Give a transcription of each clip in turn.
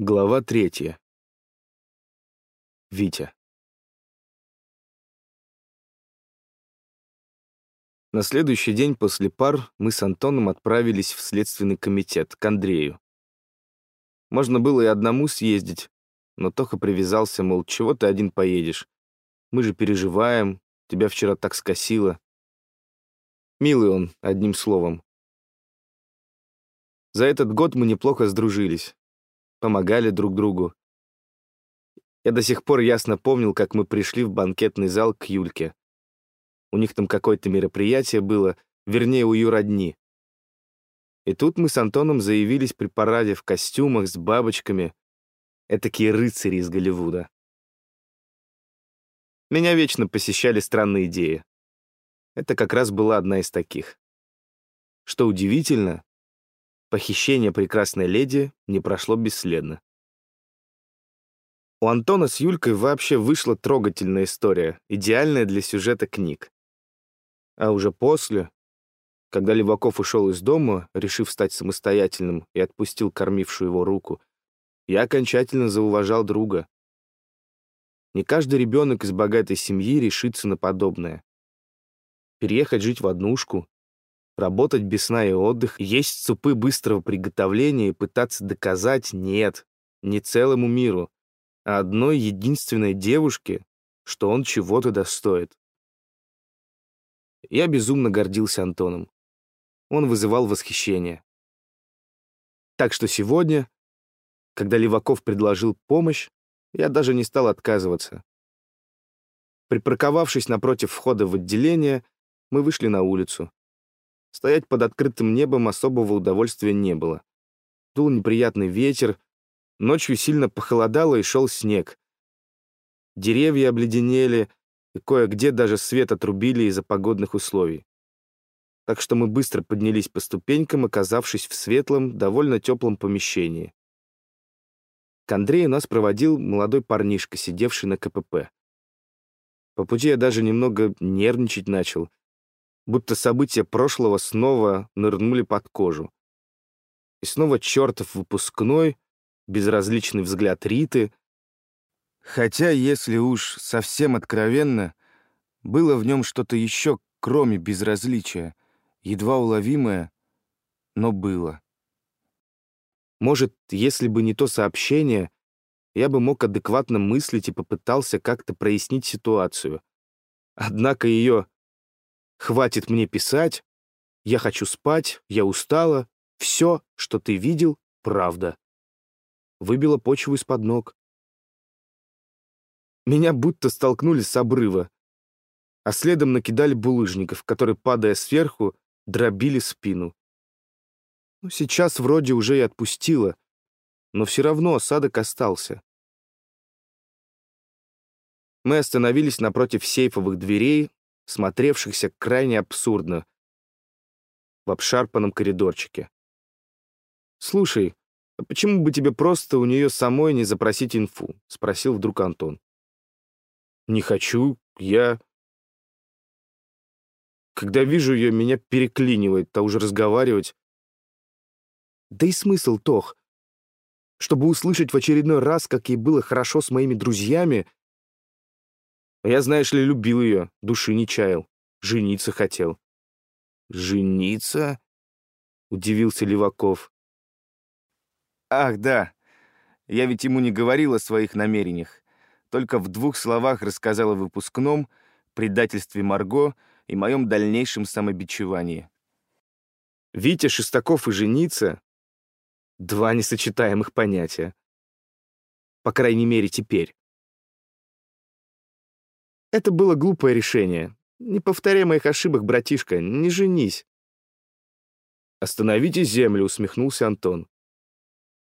Глава третья. Витя. На следующий день после пар мы с Антоном отправились в следственный комитет, к Андрею. Можно было и одному съездить, но Тоха привязался, мол, чего ты один поедешь? Мы же переживаем, тебя вчера так скосило. Милый он, одним словом. За этот год мы неплохо сдружились, помогали друг другу. Я до сих пор ясно помнил, как мы пришли в банкетный зал к Юльке. У них там какое-то мероприятие было, вернее, у ее родни. И тут мы с Антоном заявились при параде в костюмах с бабочками. Этакие рыцари из Голливуда. Меня вечно посещали странные идеи. Это как раз была одна из таких. Что удивительно, похищение прекрасной леди не прошло бесследно. У Антона с Юлькой вообще вышла трогательная история, идеальная для сюжета книг. А уже после, когда Леваков ушел из дома, решив стать самостоятельным и отпустил кормившую его руку, я окончательно зауважал друга. Не каждый ребенок из богатой семьи решится на подобное. Переехать жить в однушку, работать без сна и отдых, есть супы быстрого приготовления и пытаться доказать нет, не целому миру, а одной единственной девушке, что он чего-то достоит. Я безумно гордился Антоном. Он вызывал восхищение. Так что сегодня, когда Леваков предложил помощь, я даже не стал отказываться. Припарковавшись напротив входа в отделение, мы вышли на улицу. Стоять под открытым небом особого удовольствия не было. Дул неприятный ветер, ночью сильно похолодало и шел снег. Деревья обледенели, и кое-где даже свет отрубили из-за погодных условий. Так что мы быстро поднялись по ступенькам, оказавшись в светлом, довольно теплом помещении. К Андрею нас проводил молодой парнишка, сидевший на КПП. По пути я даже немного нервничать начал, будто события прошлого снова нырнули под кожу. И снова чертов выпускной, безразличный взгляд Риты, Хотя, если уж совсем откровенно, было в нем что-то еще, кроме безразличия, едва уловимое, но было. Может, если бы не то сообщение, я бы мог адекватно мыслить и попытался как-то прояснить ситуацию. Однако ее «хватит мне писать», «я хочу спать», «я устала», «все, что ты видел, правда». Выбило почву из-под ног. Меня будто столкнули с обрыва, а следом накидали булыжников, которые, падая сверху, дробили спину. Ну, сейчас вроде уже и отпустило, но все равно осадок остался. Мы остановились напротив сейфовых дверей, смотревшихся крайне абсурдно, в обшарпанном коридорчике. «Слушай, а почему бы тебе просто у нее самой не запросить инфу?» — спросил вдруг Антон. Не хочу, я... Когда вижу ее, меня переклинивает, а уже разговаривать... Да и смысл, Тох. Чтобы услышать в очередной раз, как ей было хорошо с моими друзьями... Я, знаешь ли, любил ее, души не чаял, жениться хотел. «Жениться?» — удивился Леваков. «Ах, да, я ведь ему не говорил о своих намерениях только в двух словах рассказал о выпускном, предательстве Марго и моем дальнейшем самобичевании. Витя Шестаков и жениться — два несочетаемых понятия. По крайней мере, теперь. Это было глупое решение. Не повторяй моих ошибок, братишка, не женись. «Остановите землю», — усмехнулся Антон.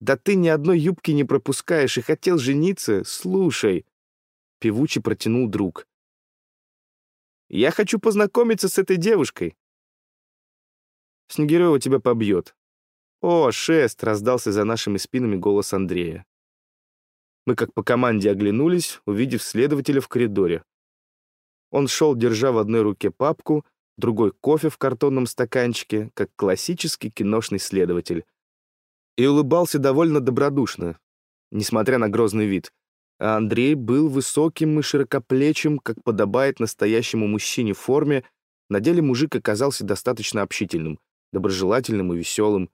Да ты ни одной юбки не пропускаешь и хотел жениться? Слушай!» Певучий протянул друг. «Я хочу познакомиться с этой девушкой». «Снегирева тебя побьет». «О, шест!» — раздался за нашими спинами голос Андрея. Мы как по команде оглянулись, увидев следователя в коридоре. Он шел, держа в одной руке папку, другой кофе в картонном стаканчике, как классический киношный следователь — и улыбался довольно добродушно. несмотря на грозный вид. А Андрей был высоким и широкоплечим, как подобает настоящему мужчине в форме. На деле мужик оказался достаточно общительным, доброжелательным и веселым.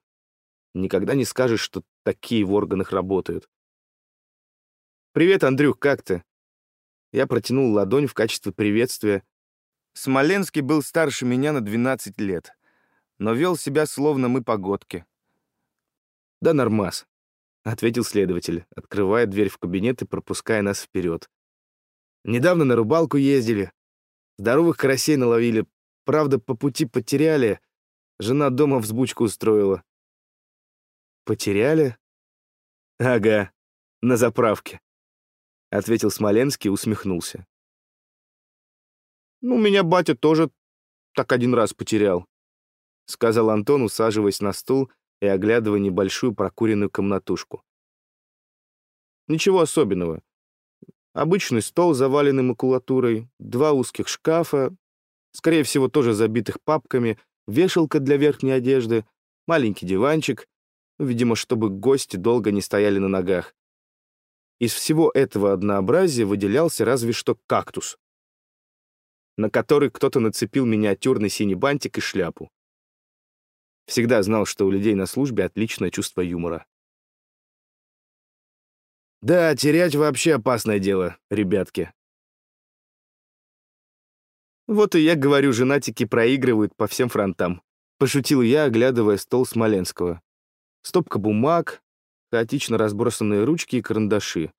Никогда не скажешь, что такие в органах работают. «Привет, Андрюх, как ты?» Я протянул ладонь в качестве приветствия. Смоленский был старше меня на 12 лет, но вел себя словно мы погодки. «Да нормас», — ответил следователь, открывая дверь в кабинет и пропуская нас вперед. «Недавно на рыбалку ездили. Здоровых карасей наловили. Правда, по пути потеряли. Жена дома взбучку устроила». «Потеряли?» «Ага, на заправке», — ответил Смоленский и усмехнулся. «Ну, меня батя тоже так один раз потерял», — сказал Антон, усаживаясь на стул и оглядывая небольшую прокуренную комнатушку. «Ничего особенного. Обычный стол, заваленный макулатурой, два узких шкафа, скорее всего, тоже забитых папками, вешалка для верхней одежды, маленький диванчик, ну, видимо, чтобы гости долго не стояли на ногах. Из всего этого однообразия выделялся разве что кактус, на который кто-то нацепил миниатюрный синий бантик и шляпу. Всегда знал, что у людей на службе отличное чувство юмора. Да, терять вообще опасное дело, ребятки. Вот и я говорю, женатики проигрывают по всем фронтам. Пошутил я, оглядывая стол Смоленского. Стопка бумаг, хаотично разбросанные ручки и карандаши.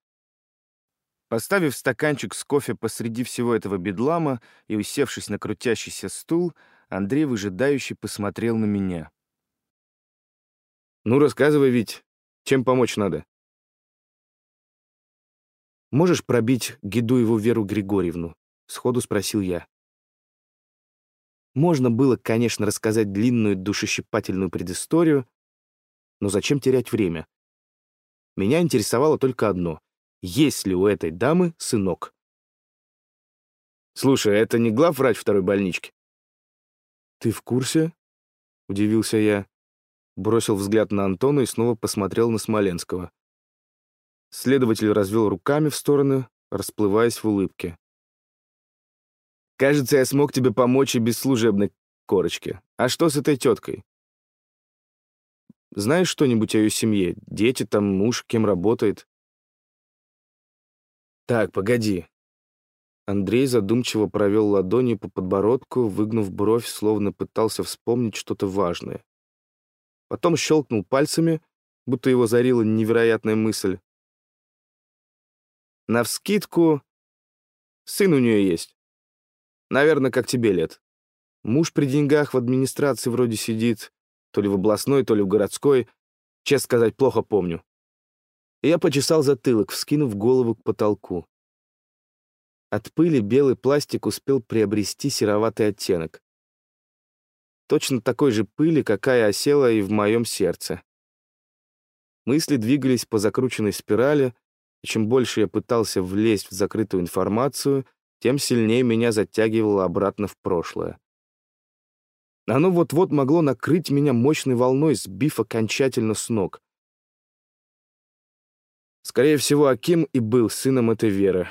Поставив стаканчик с кофе посреди всего этого бедлама и усевшись на крутящийся стул, Андрей выжидающе посмотрел на меня. «Ну, рассказывай, Вить, чем помочь надо?» «Можешь пробить Гидуеву Веру Григорьевну?» — сходу спросил я. Можно было, конечно, рассказать длинную душещипательную предысторию, но зачем терять время? Меня интересовало только одно есть ли у этой дамы сынок. «Слушай, а это не главврач второй больнички?» «Ты в курсе?» — удивился я. Бросил взгляд на Антона и снова посмотрел на Смоленского. Следователь развел руками в стороны, расплываясь в улыбке. «Кажется, я смог тебе помочь и без служебной корочки. А что с этой теткой?» «Знаешь что-нибудь о ее семье? Дети там, муж, кем работает?» «Так, погоди». Андрей задумчиво провел ладонью по подбородку, выгнув бровь, словно пытался вспомнить что-то важное. Потом щелкнул пальцами, будто его зарила невероятная мысль. Навскидку, сын у нее есть. Наверное, как тебе лет. Муж при деньгах в администрации вроде сидит, то ли в областной, то ли в городской. Честно сказать, плохо помню. Я почесал затылок, вскинув голову к потолку. От пыли белый пластик успел приобрести сероватый оттенок. Точно такой же пыли, какая осела и в моем сердце. Мысли двигались по закрученной спирали, и чем больше я пытался влезть в закрытую информацию, тем сильнее меня затягивало обратно в прошлое. Оно вот-вот могло накрыть меня мощной волной, сбив окончательно с ног. Скорее всего, Аким и был сыном этой Веры.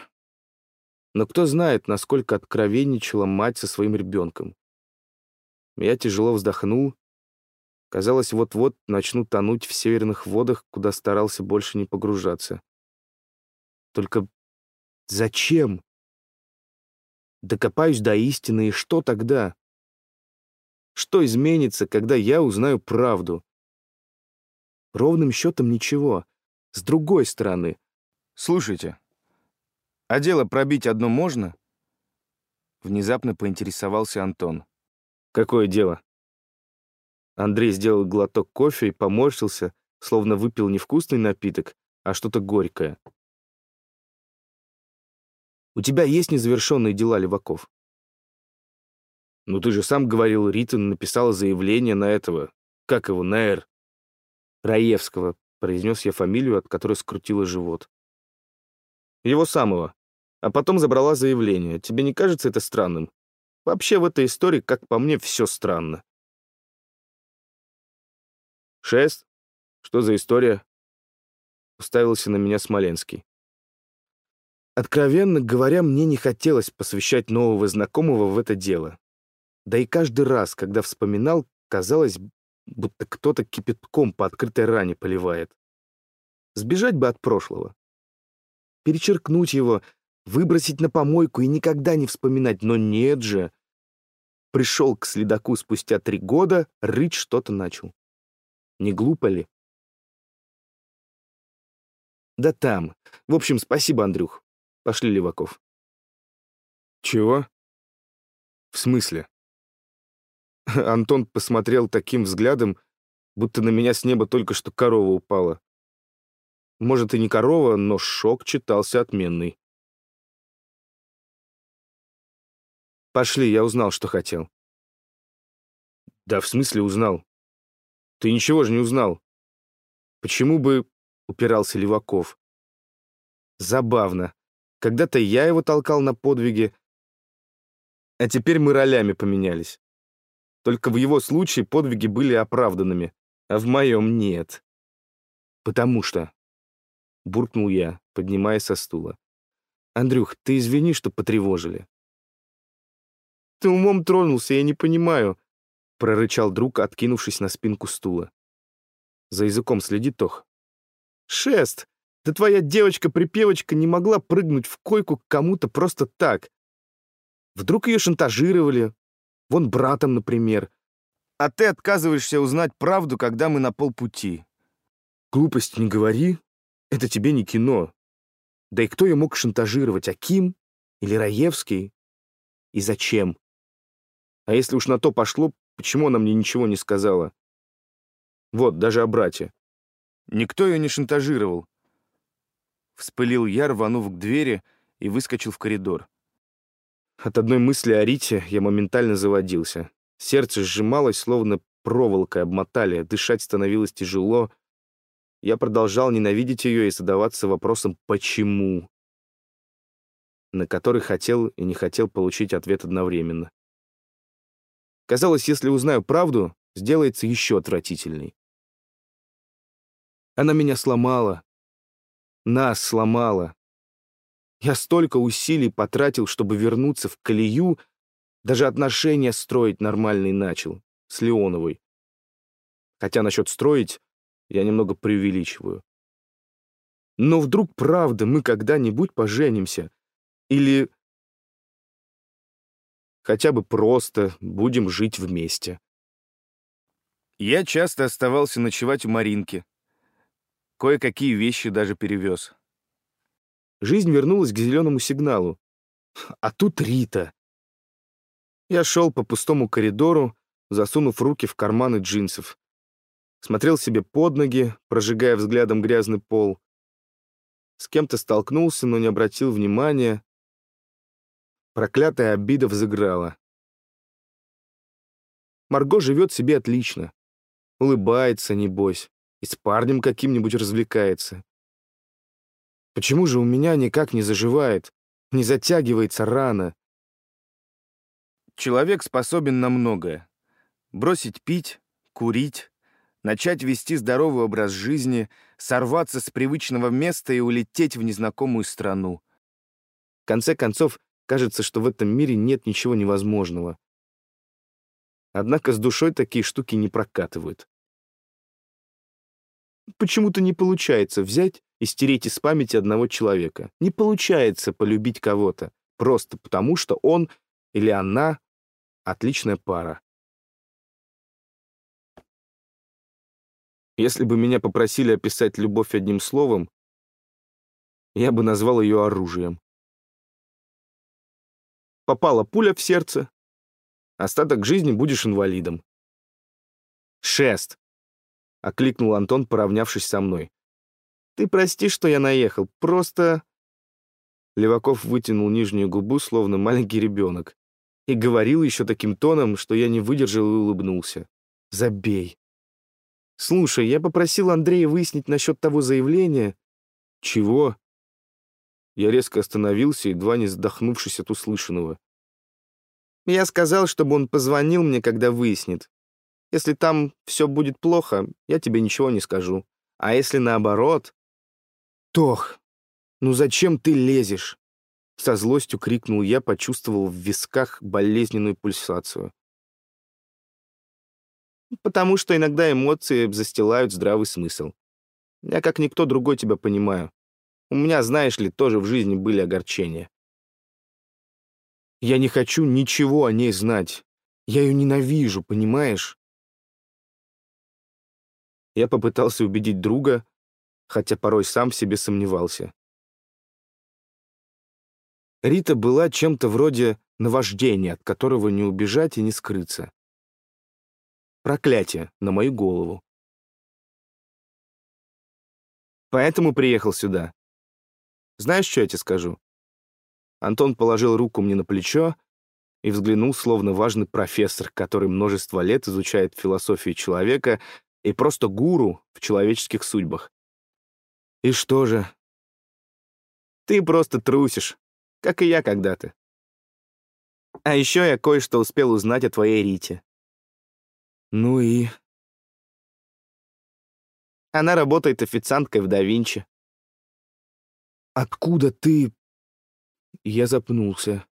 Но кто знает, насколько откровенничала мать со своим ребенком. Я тяжело вздохнул. Казалось, вот-вот начну тонуть в северных водах, куда старался больше не погружаться. Только зачем? Докопаюсь до истины, и что тогда? Что изменится, когда я узнаю правду? Ровным счетом ничего. С другой стороны. Слушайте, а дело пробить одно можно? Внезапно поинтересовался Антон. Какое дело? Андрей сделал глоток кофе и поморщился, словно выпил не вкусный напиток, а что-то горькое. «У тебя есть незавершенные дела, Леваков?» «Ну ты же сам говорил, Рита написала заявление на этого, как его, на Р. Раевского, произнес я фамилию, от которой скрутило живот. Его самого. А потом забрала заявление. Тебе не кажется это странным? Вообще в этой истории, как по мне, все странно. Шест? Что за история? уставился на меня Смоленский. Откровенно говоря, мне не хотелось посвящать нового знакомого в это дело. Да и каждый раз, когда вспоминал, казалось, будто кто-то кипятком по открытой ране поливает. Сбежать бы от прошлого. Перечеркнуть его, выбросить на помойку и никогда не вспоминать, но нет же. Пришел к следаку спустя три года, рыть что-то начал. Не глупо ли? Да там. В общем, спасибо, Андрюх. Пошли, Леваков. Чего? В смысле? Антон посмотрел таким взглядом, будто на меня с неба только что корова упала. Может, и не корова, но шок читался отменный. Пошли, я узнал, что хотел. Да в смысле узнал? Ты ничего же не узнал. Почему бы... Упирался Леваков. Забавно. Когда-то я его толкал на подвиги, а теперь мы ролями поменялись. Только в его случае подвиги были оправданными, а в моем нет. Потому что... Буркнул я, поднимаясь со стула. «Андрюх, ты извини, что потревожили». «Ты умом тронулся, я не понимаю», — прорычал друг, откинувшись на спинку стула. «За языком следи, Тох». «Шест, да твоя девочка-припевочка не могла прыгнуть в койку к кому-то просто так. Вдруг ее шантажировали. Вон братом, например. А ты отказываешься узнать правду, когда мы на полпути. Глупость не говори. Это тебе не кино. Да и кто ее мог шантажировать? Аким? Или Раевский? И зачем? А если уж на то пошло, почему она мне ничего не сказала? Вот, даже о брате. Никто ее не шантажировал. Вспылил я, рванув к двери и выскочил в коридор. От одной мысли о Рите я моментально заводился. Сердце сжималось, словно проволокой обмотали, дышать становилось тяжело. Я продолжал ненавидеть ее и задаваться вопросом «почему?», на который хотел и не хотел получить ответ одновременно. Казалось, если узнаю правду, сделается еще отвратительней. Она меня сломала, нас сломало. Я столько усилий потратил, чтобы вернуться в колею, даже отношения строить нормальный начал, с Леоновой. Хотя насчет строить я немного преувеличиваю. Но вдруг правда мы когда-нибудь поженимся? Или хотя бы просто будем жить вместе? Я часто оставался ночевать у Маринки, Кое-какие вещи даже перевез. Жизнь вернулась к зеленому сигналу. А тут Рита. Я шел по пустому коридору, засунув руки в карманы джинсов. Смотрел себе под ноги, прожигая взглядом грязный пол. С кем-то столкнулся, но не обратил внимания. Проклятая обида взыграла. Марго живет себе отлично. Улыбается, небось и с парнем каким-нибудь развлекается. Почему же у меня никак не заживает, не затягивается рана? Человек способен на многое. Бросить пить, курить, начать вести здоровый образ жизни, сорваться с привычного места и улететь в незнакомую страну. В конце концов, кажется, что в этом мире нет ничего невозможного. Однако с душой такие штуки не прокатывают. Почему-то не получается взять и стереть из памяти одного человека. Не получается полюбить кого-то, просто потому что он или она отличная пара. Если бы меня попросили описать любовь одним словом, я бы назвал ее оружием. Попала пуля в сердце, остаток жизни будешь инвалидом. Шест. — окликнул Антон, поравнявшись со мной. «Ты прости, что я наехал, просто...» Леваков вытянул нижнюю губу, словно маленький ребенок, и говорил еще таким тоном, что я не выдержал и улыбнулся. «Забей». «Слушай, я попросил Андрея выяснить насчет того заявления». «Чего?» Я резко остановился, едва не задохнувшись от услышанного. Я сказал, чтобы он позвонил мне, когда выяснит. Если там все будет плохо, я тебе ничего не скажу. А если наоборот, «Тох, ну зачем ты лезешь?» Со злостью крикнул я, почувствовал в висках болезненную пульсацию. «Потому что иногда эмоции застилают здравый смысл. Я как никто другой тебя понимаю. У меня, знаешь ли, тоже в жизни были огорчения. Я не хочу ничего о ней знать. Я ее ненавижу, понимаешь? Я попытался убедить друга, хотя порой сам в себе сомневался. Рита была чем-то вроде наваждения, от которого не убежать и не скрыться. Проклятие на мою голову. Поэтому приехал сюда. Знаешь, что я тебе скажу? Антон положил руку мне на плечо и взглянул, словно важный профессор, который множество лет изучает философию человека и просто гуру в человеческих судьбах. И что же? Ты просто трусишь, как и я когда-то. А еще я кое-что успел узнать о твоей Рите. Ну и... Она работает официанткой в да Винчи. Откуда ты я запнулся.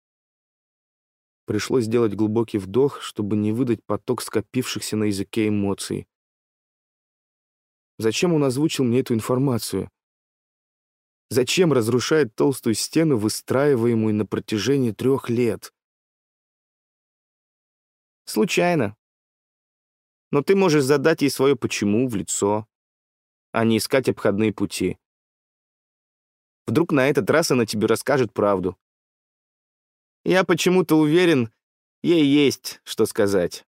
Пришлось сделать глубокий вдох, чтобы не выдать поток скопившихся на языке эмоций. Зачем он озвучил мне эту информацию? Зачем разрушает толстую стену, выстраиваемую на протяжении трех лет? Случайно. Но ты можешь задать ей свое «почему» в лицо, а не искать обходные пути. Вдруг на этот раз она тебе расскажет правду. Я почему-то уверен, ей есть что сказать.